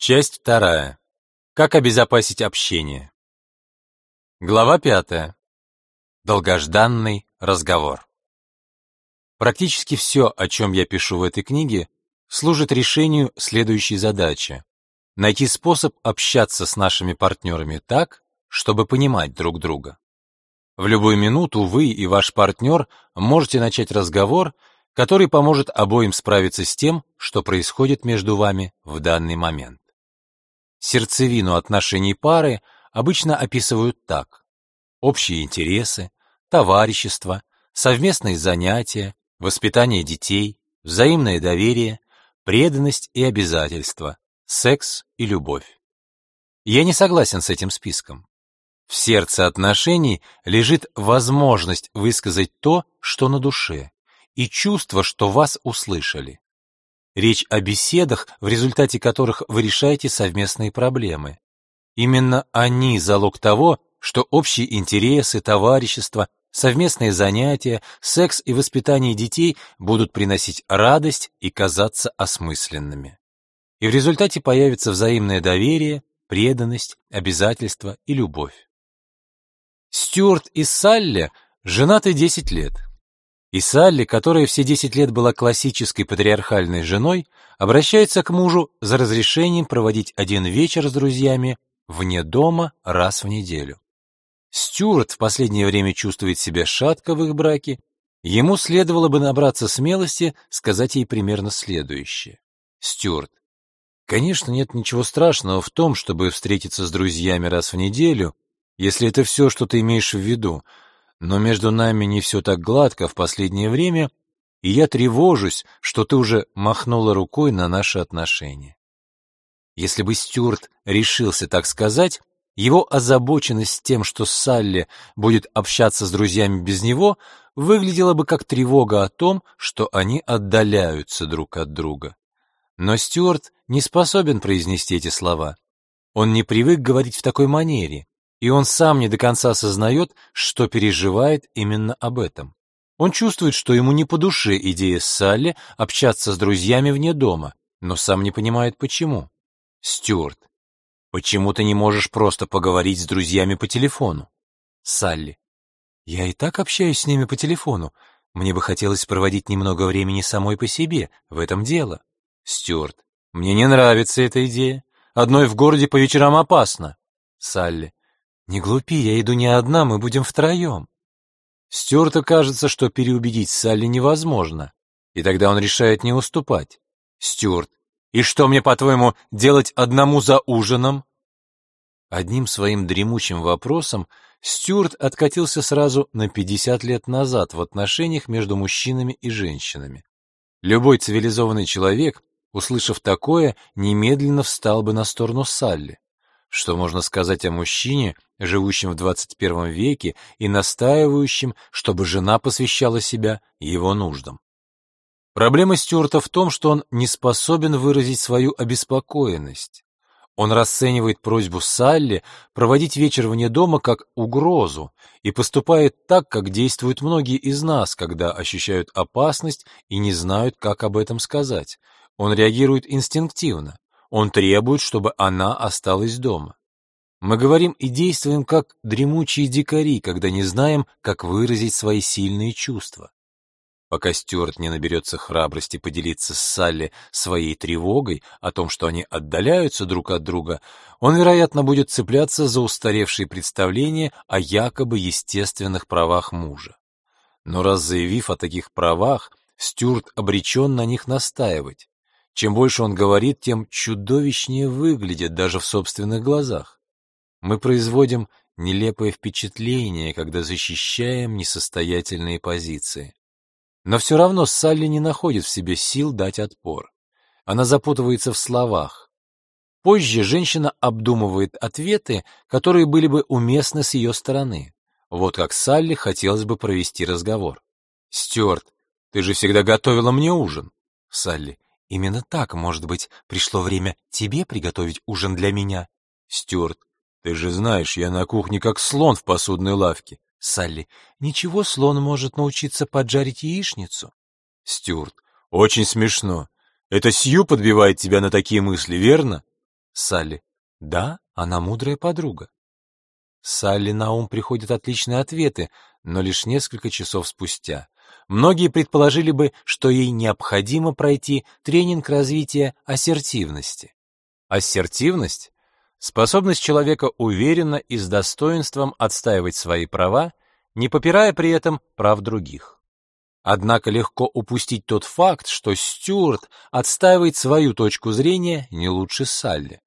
Часть вторая. Как обезопасить общение. Глава пятая. Долгожданный разговор. Практически все, о чем я пишу в этой книге, служит решению следующей задачи. Найти способ общаться с нашими партнерами так, чтобы понимать друг друга. В любую минуту вы и ваш партнер можете начать разговор, который поможет обоим справиться с тем, что происходит между вами в данный момент. Сердцевину отношений пары обычно описывают так: общие интересы, товарищество, совместные занятия, воспитание детей, взаимное доверие, преданность и обязательства, секс и любовь. Я не согласен с этим списком. В сердце отношений лежит возможность высказать то, что на душе, и чувство, что вас услышали. Речь о беседах, в результате которых вы решаете совместные проблемы. Именно они залог того, что общие интересы, товарищество, совместные занятия, секс и воспитание детей будут приносить радость и казаться осмысленными. И в результате появится взаимное доверие, преданность, обязательство и любовь. Стюарт и Салли женаты 10 лет. И Салли, которая все 10 лет была классической патриархальной женой, обращается к мужу за разрешением проводить один вечер с друзьями вне дома раз в неделю. Стюарт в последнее время чувствует себя шатко в их браке, ему следовало бы набраться смелости сказать ей примерно следующее. Стюарт, конечно, нет ничего страшного в том, чтобы встретиться с друзьями раз в неделю, если это все, что ты имеешь в виду, но между нами не все так гладко в последнее время, и я тревожусь, что ты уже махнула рукой на наши отношения. Если бы Стюарт решился так сказать, его озабоченность тем, что Салли будет общаться с друзьями без него, выглядела бы как тревога о том, что они отдаляются друг от друга. Но Стюарт не способен произнести эти слова. Он не привык говорить в такой манере и он сам не до конца осознает, что переживает именно об этом. Он чувствует, что ему не по душе идея Салли общаться с друзьями вне дома, но сам не понимает почему. Стюарт, почему ты не можешь просто поговорить с друзьями по телефону? Салли, я и так общаюсь с ними по телефону. Мне бы хотелось проводить немного времени самой по себе, в этом дело. Стюарт, мне не нравится эта идея. Одной в городе по вечерам опасно. Салли, «Не глупи, я иду не одна, мы будем втроем». Стюарту кажется, что переубедить Салли невозможно, и тогда он решает не уступать. «Стюарт, и что мне, по-твоему, делать одному за ужином?» Одним своим дремучим вопросом Стюарт откатился сразу на 50 лет назад в отношениях между мужчинами и женщинами. Любой цивилизованный человек, услышав такое, немедленно встал бы на сторону Салли. Что можно сказать о мужчине, живущем в 21 веке и настаивающем, чтобы жена посвящала себя его нуждам? Проблема Стюарта в том, что он не способен выразить свою обеспокоенность. Он расценивает просьбу Салли проводить вечер вне дома как угрозу и поступает так, как действуют многие из нас, когда ощущают опасность и не знают, как об этом сказать. Он реагирует инстинктивно. Он требует, чтобы она осталась дома. Мы говорим и действуем как дремучие дикари, когда не знаем, как выразить свои сильные чувства. Пока Стюарт не наберется храбрости поделиться с Салли своей тревогой о том, что они отдаляются друг от друга, он, вероятно, будет цепляться за устаревшие представления о якобы естественных правах мужа. Но раз заявив о таких правах, Стюарт обречен на них настаивать. Чем больше он говорит, тем чудовищнее выглядит даже в собственных глазах. Мы производим нелепое впечатление, когда защищаем несостоятельные позиции. Но все равно Салли не находит в себе сил дать отпор. Она запутывается в словах. Позже женщина обдумывает ответы, которые были бы уместны с ее стороны. Вот как Салли хотелось бы провести разговор. «Стюарт, ты же всегда готовила мне ужин». Салли, Именно так, может быть, пришло время тебе приготовить ужин для меня. Стюарт, ты же знаешь, я на кухне как слон в посудной лавке. Салли, ничего, слон может научиться поджарить яичницу. Стюарт, очень смешно. Это Сью подбивает тебя на такие мысли, верно? Салли. Да, она мудрая подруга. Салли на ум приходят отличные ответы, но лишь несколько часов спустя. Многие предположили бы, что ей необходимо пройти тренинг развития ассертивности. Ассертивность — способность человека уверенно и с достоинством отстаивать свои права, не попирая при этом прав других. Однако легко упустить тот факт, что Стюарт отстаивает свою точку зрения не лучше Салли.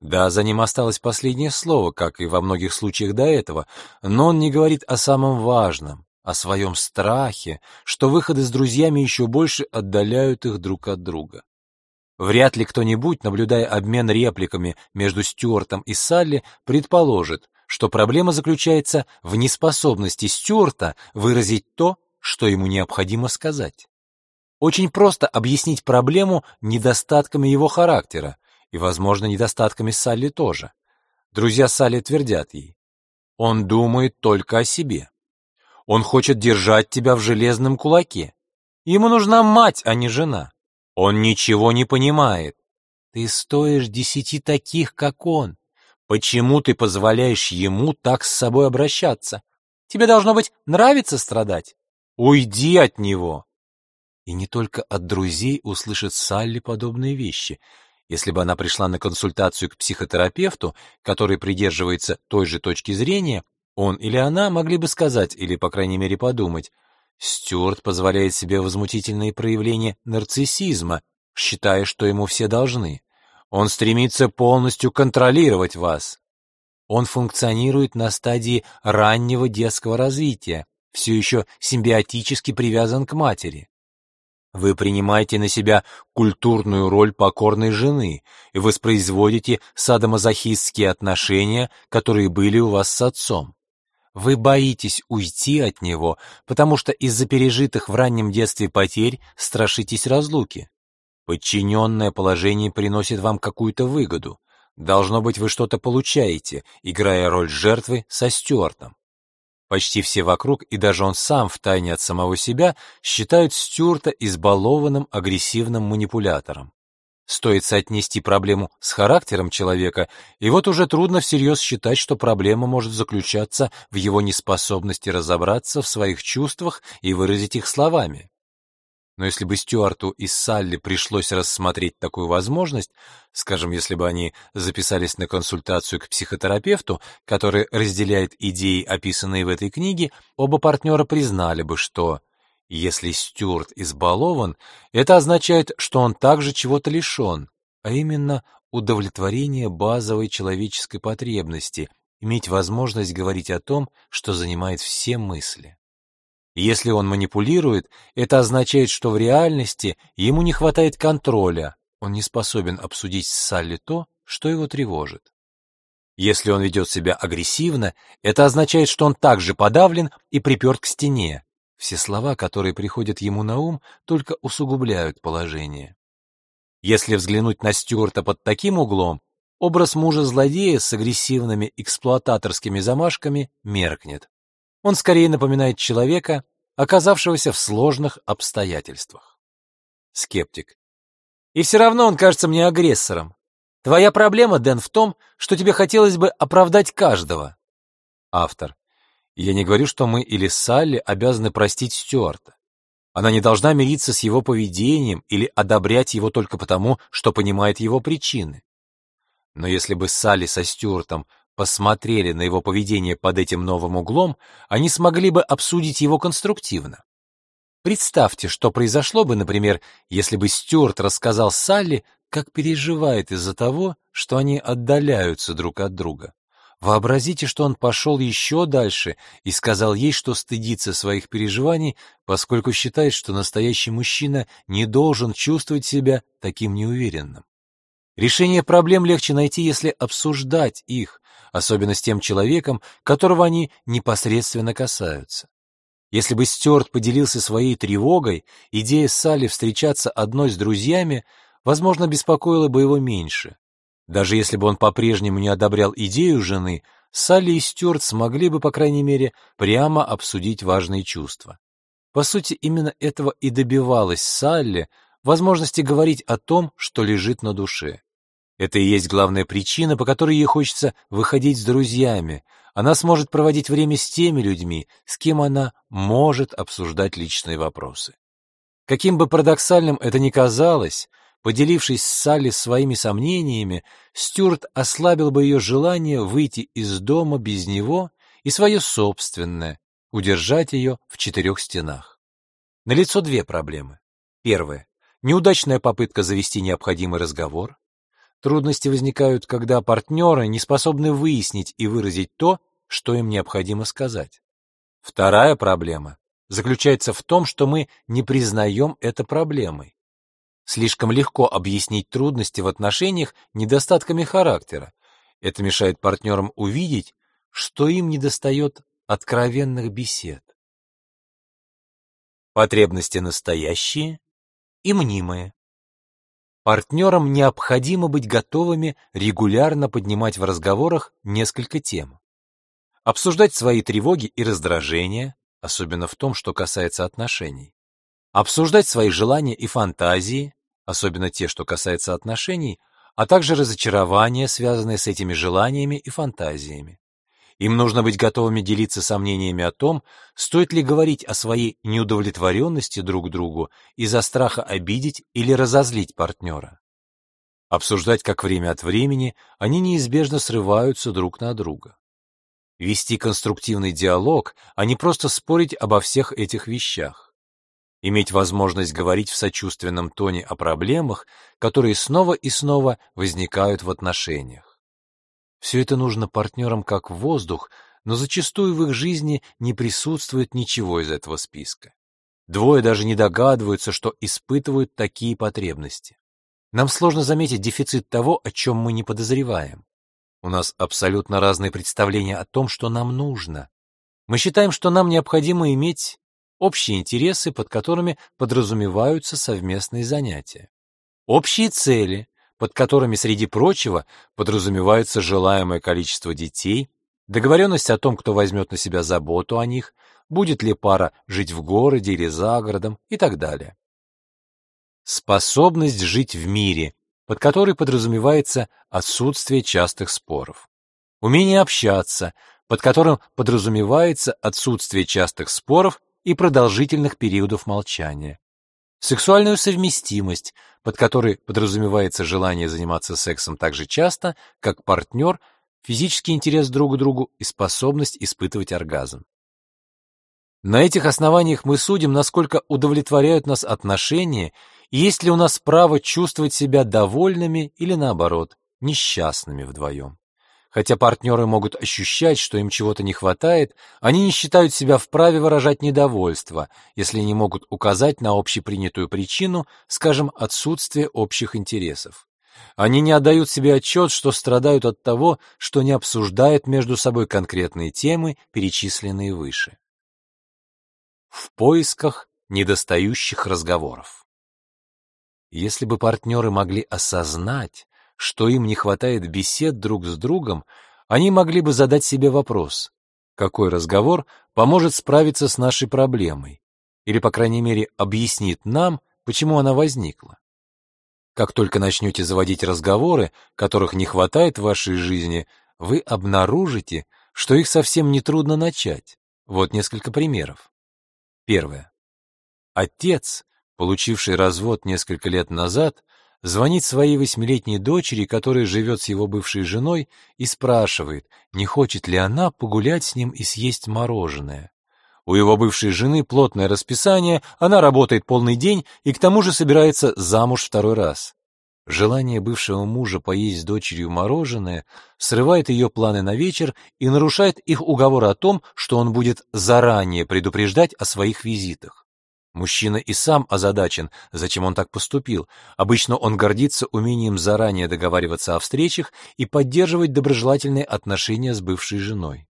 Да, за ним осталось последнее слово, как и во многих случаях до этого, но он не говорит о самом важном, о своем страхе, что выходы с друзьями еще больше отдаляют их друг от друга. Вряд ли кто-нибудь, наблюдая обмен репликами между Стюартом и Салли, предположит, что проблема заключается в неспособности Стюарта выразить то, что ему необходимо сказать. Очень просто объяснить проблему недостатками его характера, и, возможно, недостатками Салли тоже. Друзья Салли твердят ей, он думает только о себе. Он хочет держать тебя в железном кулаке. Ему нужна мать, а не жена. Он ничего не понимает. Ты стоишь десяти таких, как он. Почему ты позволяешь ему так с собой обращаться? Тебе должно быть нравится страдать. Уйди от него. И не только от друзей услышит Салли подобные вещи. Если бы она пришла на консультацию к психотерапевту, который придерживается той же точки зрения, он или она могли бы сказать, или, по крайней мере, подумать, Стюарт позволяет себе возмутительные проявления нарциссизма, считая, что ему все должны. Он стремится полностью контролировать вас. Он функционирует на стадии раннего детского развития, все еще симбиотически привязан к матери. Вы принимаете на себя культурную роль покорной жены и воспроизводите садомазохистские отношения, которые были у вас с отцом. Вы боитесь уйти от него, потому что из-за пережитых в раннем детстве потерь страшитесь разлуки. Подчиненное положение приносит вам какую-то выгоду. Должно быть, вы что-то получаете, играя роль жертвы со Стюартом. Почти все вокруг, и даже он сам втайне от самого себя, считают Стюарта избалованным агрессивным манипулятором. Стоит соотнести проблему с характером человека, и вот уже трудно всерьез считать, что проблема может заключаться в его неспособности разобраться в своих чувствах и выразить их словами. Но если бы Стюарту и Салли пришлось рассмотреть такую возможность, скажем, если бы они записались на консультацию к психотерапевту, который разделяет идеи, описанные в этой книге, оба партнера признали бы, что если Стюарт избалован, это означает, что он также чего-то лишен, а именно удовлетворения базовой человеческой потребности, иметь возможность говорить о том, что занимает все мысли. Если он манипулирует, это означает, что в реальности ему не хватает контроля, он не способен обсудить с Салли то, что его тревожит. Если он ведет себя агрессивно, это означает, что он также подавлен и приперт к стене. Все слова, которые приходят ему на ум, только усугубляют положение. Если взглянуть на Стюарта под таким углом, образ мужа-злодея с агрессивными эксплуататорскими замашками меркнет. Он скорее напоминает человека, оказавшегося в сложных обстоятельствах. Скептик. И все равно он кажется мне агрессором. Твоя проблема, Дэн, в том, что тебе хотелось бы оправдать каждого. Автор. Я не говорю, что мы или Салли обязаны простить Стюарта. Она не должна мириться с его поведением или одобрять его только потому, что понимает его причины. Но если бы Салли со Стюартом посмотрели на его поведение под этим новым углом, они смогли бы обсудить его конструктивно. Представьте, что произошло бы, например, если бы Стюарт рассказал Салли, как переживает из-за того, что они отдаляются друг от друга. Вообразите, что он пошел еще дальше и сказал ей, что стыдится своих переживаний, поскольку считает, что настоящий мужчина не должен чувствовать себя таким неуверенным. Решение проблем легче найти, если обсуждать их, особенно с тем человеком, которого они непосредственно касаются. Если бы Стюарт поделился своей тревогой, идея Салли встречаться одной с друзьями, возможно, беспокоила бы его меньше. Даже если бы он по-прежнему не одобрял идею жены, Салли и Стюарт смогли бы, по крайней мере, прямо обсудить важные чувства. По сути, именно этого и добивалась Салли, возможности говорить о том, что лежит на душе. Это и есть главная причина, по которой ей хочется выходить с друзьями. Она сможет проводить время с теми людьми, с кем она может обсуждать личные вопросы. Каким бы парадоксальным это ни казалось, поделившись с Салли своими сомнениями, Стюарт ослабил бы ее желание выйти из дома без него и свое собственное, удержать ее в четырех стенах. Налицо две проблемы. Первая неудачная попытка завести необходимый разговор. Трудности возникают, когда партнеры не способны выяснить и выразить то, что им необходимо сказать. Вторая проблема заключается в том, что мы не признаем это проблемой. Слишком легко объяснить трудности в отношениях недостатками характера. Это мешает партнерам увидеть, что им недостает откровенных бесед. Потребности настоящие и мнимые. Партнерам необходимо быть готовыми регулярно поднимать в разговорах несколько тем. Обсуждать свои тревоги и раздражения, особенно в том, что касается отношений. Обсуждать свои желания и фантазии, особенно те, что касается отношений, а также разочарования, связанные с этими желаниями и фантазиями. Им нужно быть готовыми делиться сомнениями о том, стоит ли говорить о своей неудовлетворенности друг другу из-за страха обидеть или разозлить партнера. Обсуждать, как время от времени они неизбежно срываются друг на друга. Вести конструктивный диалог, а не просто спорить обо всех этих вещах. Иметь возможность говорить в сочувственном тоне о проблемах, которые снова и снова возникают в отношениях. Все это нужно партнерам как воздух, но зачастую в их жизни не присутствует ничего из этого списка. Двое даже не догадываются, что испытывают такие потребности. Нам сложно заметить дефицит того, о чем мы не подозреваем. У нас абсолютно разные представления о том, что нам нужно. Мы считаем, что нам необходимо иметь общие интересы, под которыми подразумеваются совместные занятия. Общие цели, под которыми, среди прочего, подразумевается желаемое количество детей, договоренность о том, кто возьмет на себя заботу о них, будет ли пара жить в городе или за городом и так далее. Способность жить в мире, под которой подразумевается отсутствие частых споров. Умение общаться, под которым подразумевается отсутствие частых споров и продолжительных периодов молчания сексуальную совместимость, под которой подразумевается желание заниматься сексом так же часто, как партнер, физический интерес друг к другу и способность испытывать оргазм. На этих основаниях мы судим, насколько удовлетворяют нас отношения и есть ли у нас право чувствовать себя довольными или, наоборот, несчастными вдвоем. Хотя партнеры могут ощущать, что им чего-то не хватает, они не считают себя вправе выражать недовольство, если не могут указать на общепринятую причину, скажем, отсутствие общих интересов. Они не отдают себе отчет, что страдают от того, что не обсуждают между собой конкретные темы, перечисленные выше. В поисках недостающих разговоров. Если бы партнеры могли осознать, что им не хватает бесед друг с другом, они могли бы задать себе вопрос, какой разговор поможет справиться с нашей проблемой, или, по крайней мере, объяснит нам, почему она возникла. Как только начнете заводить разговоры, которых не хватает в вашей жизни, вы обнаружите, что их совсем не трудно начать. Вот несколько примеров. Первое. Отец, получивший развод несколько лет назад, звонит своей восьмилетней дочери, которая живет с его бывшей женой, и спрашивает, не хочет ли она погулять с ним и съесть мороженое. У его бывшей жены плотное расписание, она работает полный день и к тому же собирается замуж второй раз. Желание бывшего мужа поесть с дочерью мороженое срывает ее планы на вечер и нарушает их уговор о том, что он будет заранее предупреждать о своих визитах. Мужчина и сам озадачен, зачем он так поступил. Обычно он гордится умением заранее договариваться о встречах и поддерживать доброжелательные отношения с бывшей женой.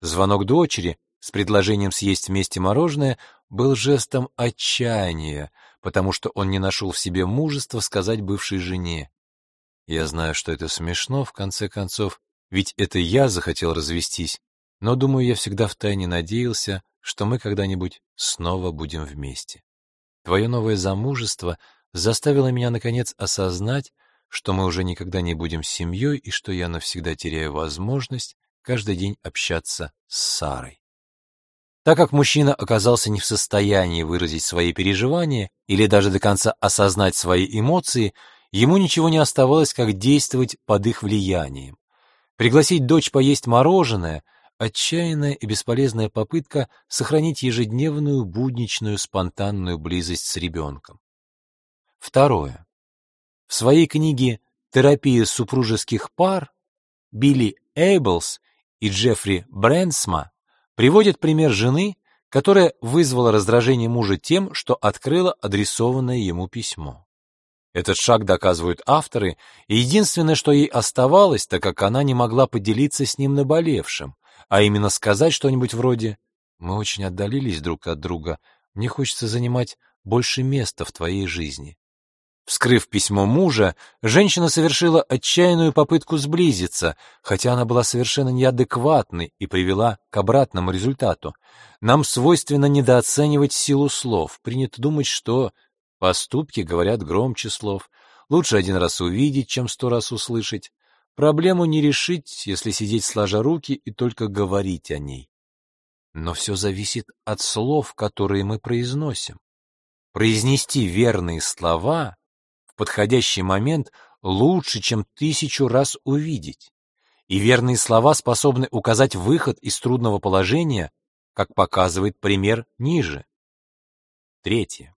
Звонок дочери с предложением съесть вместе мороженое был жестом отчаяния, потому что он не нашел в себе мужества сказать бывшей жене. Я знаю, что это смешно, в конце концов, ведь это я захотел развестись, но, думаю, я всегда втайне надеялся, что мы когда-нибудь снова будем вместе. Твое новое замужество заставило меня, наконец, осознать, что мы уже никогда не будем семьей и что я навсегда теряю возможность каждый день общаться с Сарой. Так как мужчина оказался не в состоянии выразить свои переживания или даже до конца осознать свои эмоции, ему ничего не оставалось, как действовать под их влиянием. Пригласить дочь поесть мороженое — отчаянная и бесполезная попытка сохранить ежедневную будничную спонтанную близость с ребенком. Второе. В своей книге «Терапия супружеских пар» Билли Эйблс и Джеффри Брэнсма приводит пример жены, которая вызвала раздражение мужа тем, что открыла адресованное ему письмо. Этот шаг доказывают авторы, и единственное, что ей оставалось, так как она не могла поделиться с ним наболевшим, а именно сказать что-нибудь вроде «Мы очень отдалились друг от друга, мне хочется занимать больше места в твоей жизни». Вскрыв письмо мужа, женщина совершила отчаянную попытку сблизиться, хотя она была совершенно неадекватной и привела к обратному результату. Нам свойственно недооценивать силу слов, принято думать, что поступки говорят громче слов. Лучше один раз увидеть, чем сто раз услышать. Проблему не решить, если сидеть сложа руки и только говорить о ней. Но все зависит от слов, которые мы произносим. Произнести верные слова подходящий момент лучше, чем тысячу раз увидеть. И верные слова способны указать выход из трудного положения, как показывает пример ниже. Третье.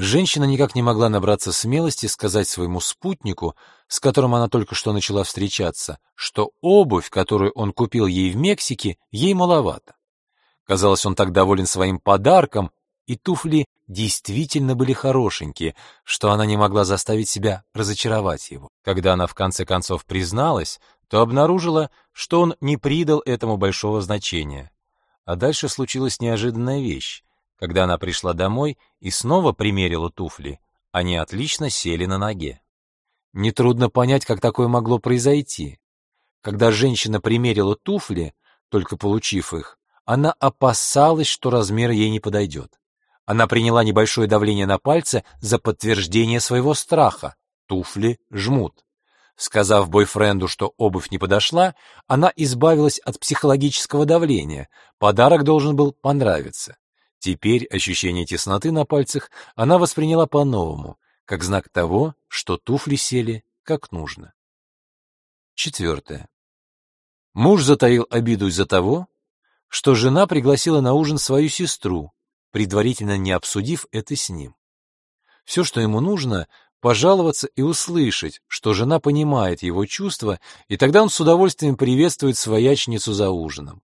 Женщина никак не могла набраться смелости сказать своему спутнику, с которым она только что начала встречаться, что обувь, которую он купил ей в Мексике, ей маловато. Казалось, он так доволен своим подарком, и туфли действительно были хорошенькие, что она не могла заставить себя разочаровать его. Когда она в конце концов призналась, то обнаружила, что он не придал этому большого значения. А дальше случилась неожиданная вещь. Когда она пришла домой и снова примерила туфли, они отлично сели на ноге. Нетрудно понять, как такое могло произойти. Когда женщина примерила туфли, только получив их, она опасалась, что размер ей не подойдет. Она приняла небольшое давление на пальцы за подтверждение своего страха. Туфли жмут. Сказав бойфренду, что обувь не подошла, она избавилась от психологического давления. Подарок должен был понравиться. Теперь ощущение тесноты на пальцах она восприняла по-новому, как знак того, что туфли сели как нужно. Четвертое. Муж затаил обиду из-за того, что жена пригласила на ужин свою сестру, предварительно не обсудив это с ним. Все, что ему нужно, пожаловаться и услышать, что жена понимает его чувства, и тогда он с удовольствием приветствует своячницу за ужином.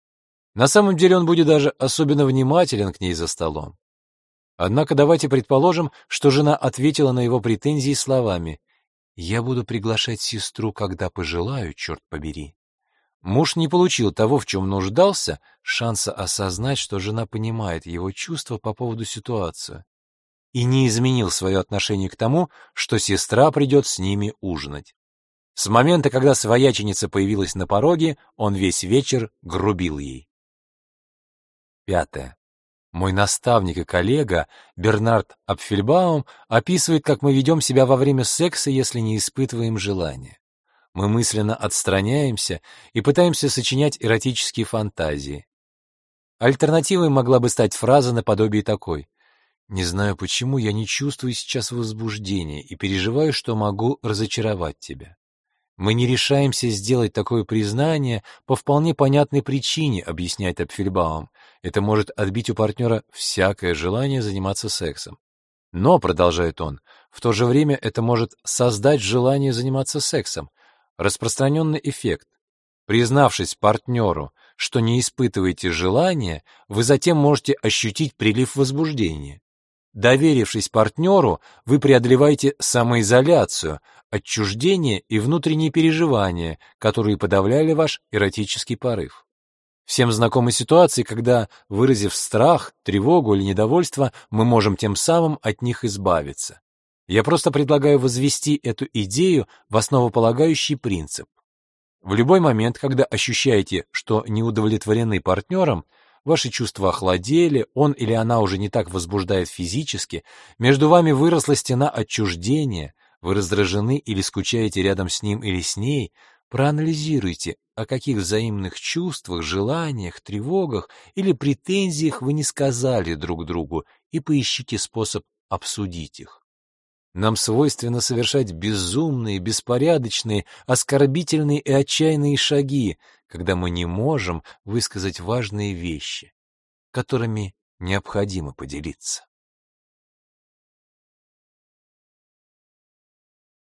На самом деле он будет даже особенно внимателен к ней за столом. Однако давайте предположим, что жена ответила на его претензии словами «Я буду приглашать сестру, когда пожелаю, черт побери». Муж не получил того, в чем нуждался, шанса осознать, что жена понимает его чувства по поводу ситуации, и не изменил свое отношение к тому, что сестра придет с ними ужинать. С момента, когда свояченица появилась на пороге, он весь вечер грубил ей. Пятое. Мой наставник и коллега Бернард Апфельбаум описывает, как мы ведем себя во время секса, если не испытываем желания. Мы мысленно отстраняемся и пытаемся сочинять эротические фантазии. Альтернативой могла бы стать фраза наподобие такой: "Не знаю почему, я не чувствую сейчас возбуждения и переживаю, что могу разочаровать тебя". Мы не решаемся сделать такое признание по вполне понятной причине, объясняет Апфельбаум. Это может отбить у партнера всякое желание заниматься сексом. Но, продолжает он, в то же время это может создать желание заниматься сексом, Распространенный эффект. Признавшись партнеру, что не испытываете желания, вы затем можете ощутить прилив возбуждения. Доверившись партнеру, вы преодолеваете самоизоляцию, отчуждение и внутренние переживания, которые подавляли ваш эротический порыв. Всем знакомы ситуации, когда, выразив страх, тревогу или недовольство, мы можем тем самым от них избавиться. Я просто предлагаю возвести эту идею в основополагающий принцип. В любой момент, когда ощущаете, что не удовлетворены партнером, ваши чувства охладели, он или она уже не так возбуждает физически, между вами выросла стена отчуждения, вы раздражены или скучаете рядом с ним или с ней, проанализируйте, о каких взаимных чувствах, желаниях, тревогах или претензиях вы не сказали друг другу и поищите способ обсудить их. Нам свойственно совершать безумные, беспорядочные, оскорбительные и отчаянные шаги, когда мы не можем высказать важные вещи, которыми необходимо поделиться.